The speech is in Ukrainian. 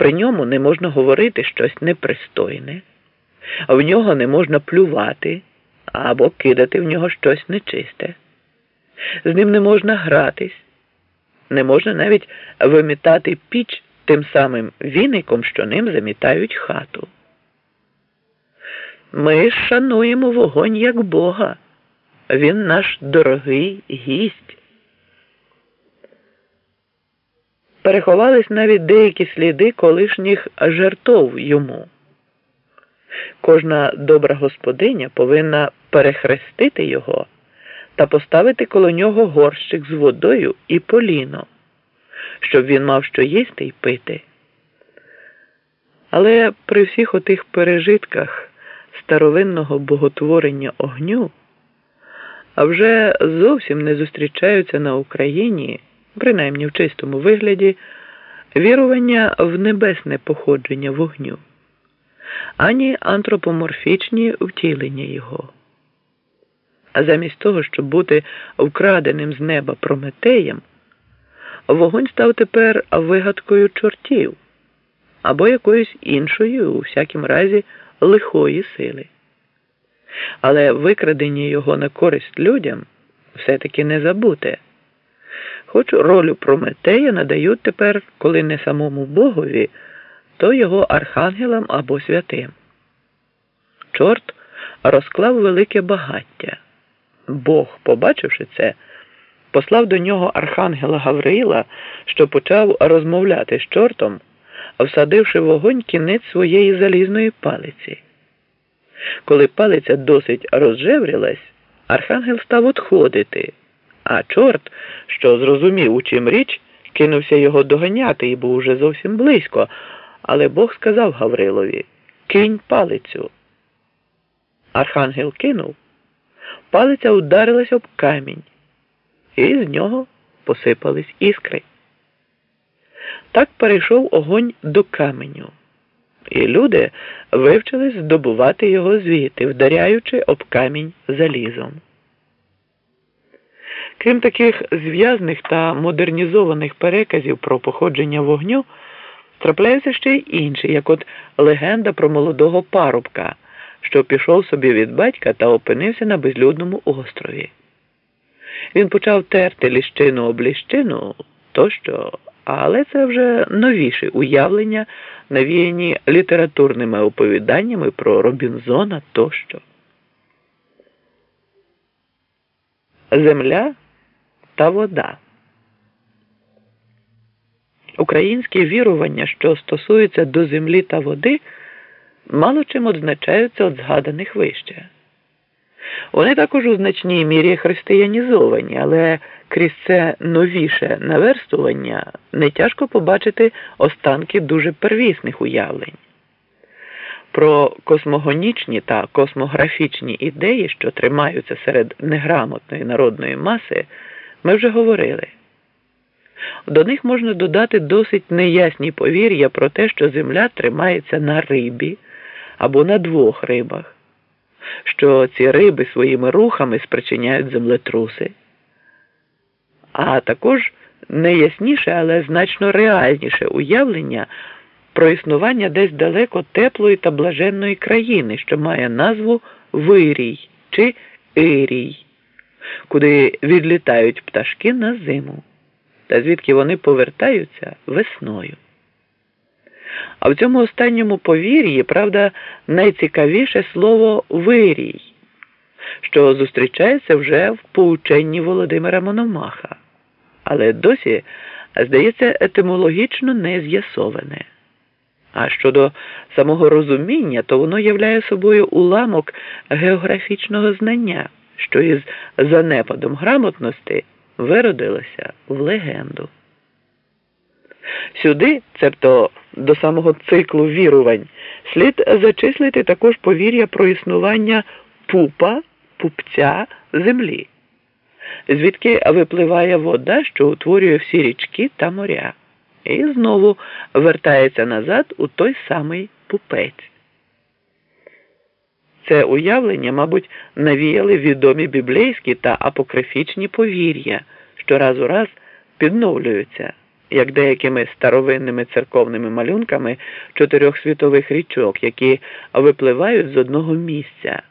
При ньому не можна говорити щось непристойне, в нього не можна плювати або кидати в нього щось нечисте. З ним не можна гратись, не можна навіть вимітати піч тим самим віником, що ним замітають хату. Ми шануємо вогонь як Бога. Він наш дорогий гість. Переховались навіть деякі сліди колишніх жертов йому. Кожна добра господиня повинна перехрестити його та поставити коло нього горщик з водою і поліно, щоб він мав що їсти й пити. Але при всіх отих пережитках старовинного боготворення огню, а вже зовсім не зустрічаються на Україні, принаймні в чистому вигляді, вірування в небесне походження вогню, ані антропоморфічні втілення його. А замість того, щоб бути вкраденим з неба Прометеєм, вогонь став тепер вигадкою чортів або якоюсь іншою, у всякім разі, лихої сили. Але викрадення його на користь людям все-таки не забуте. Хоч ролю Прометея надають тепер, коли не самому Богові, то його архангелам або святим. Чорт розклав велике багаття. Бог, побачивши це, послав до нього архангела Гавриїла, що почав розмовляти з чортом, всадивши в вогонь кінець своєї залізної палиці. Коли палиця досить розжеврілась, архангел став отходити, а чорт, що зрозумів, у чим річ, кинувся його доганяти і був уже зовсім близько. Але Бог сказав Гаврилові Кинь палицю. Архангел кинув, палиця ударилась об камінь, і з нього посипались іскри. Так перейшов огонь до каменю, і люди вивчились здобувати його звідти, вдаряючи об камінь залізом. Крім таких зв'язних та модернізованих переказів про походження вогню, трапляються ще й інші, як от легенда про молодого парубка, що пішов собі від батька та опинився на безлюдному острові. Він почав терти ліщину об ліщину тощо, але це вже новіші уявлення, навіяні літературними оповіданнями про Робінзона тощо. Земля та вода. Українські вірування, що стосуються до землі та води, мало чим означаються від згаданих вище. Вони також у значній мірі християнізовані, але крізь це новіше наверстування не тяжко побачити останки дуже первісних уявлень. Про космогонічні та космографічні ідеї, що тримаються серед неграмотної народної маси, ми вже говорили. До них можна додати досить неясні повір'я про те, що Земля тримається на рибі або на двох рибах, що ці риби своїми рухами спричиняють землетруси, а також неясніше, але значно реальніше уявлення про існування десь далеко теплої та блаженної країни, що має назву Вирій чи Ірій, куди відлітають пташки на зиму, та звідки вони повертаються весною. А в цьому останньому повір'ї, правда, найцікавіше слово вирій, що зустрічається вже в поученні Володимира Мономаха, але досі, здається, етимологічно не з'ясоване. А щодо самого розуміння, то воно являє собою уламок географічного знання, що із занепадом грамотності виродилося в легенду. Сюди, цебто до самого циклу вірувань, слід зачислити також повір'я про існування пупа, пупця землі, звідки випливає вода, що утворює всі річки та моря, і знову вертається назад у той самий пупець. Це уявлення, мабуть, навіяли відомі біблейські та апокрифічні повір'я, що раз у раз підновлюються як деякими старовинними церковними малюнками чотирьох світових річок, які випливають з одного місця.